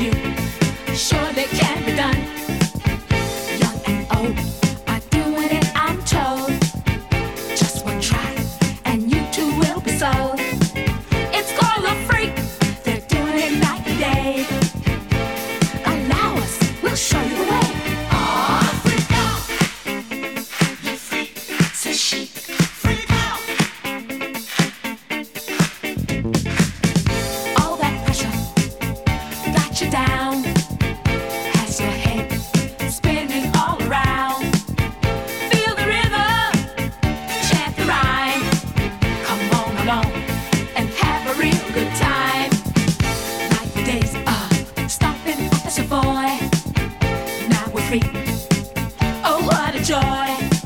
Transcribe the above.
you. Oh, what a joy!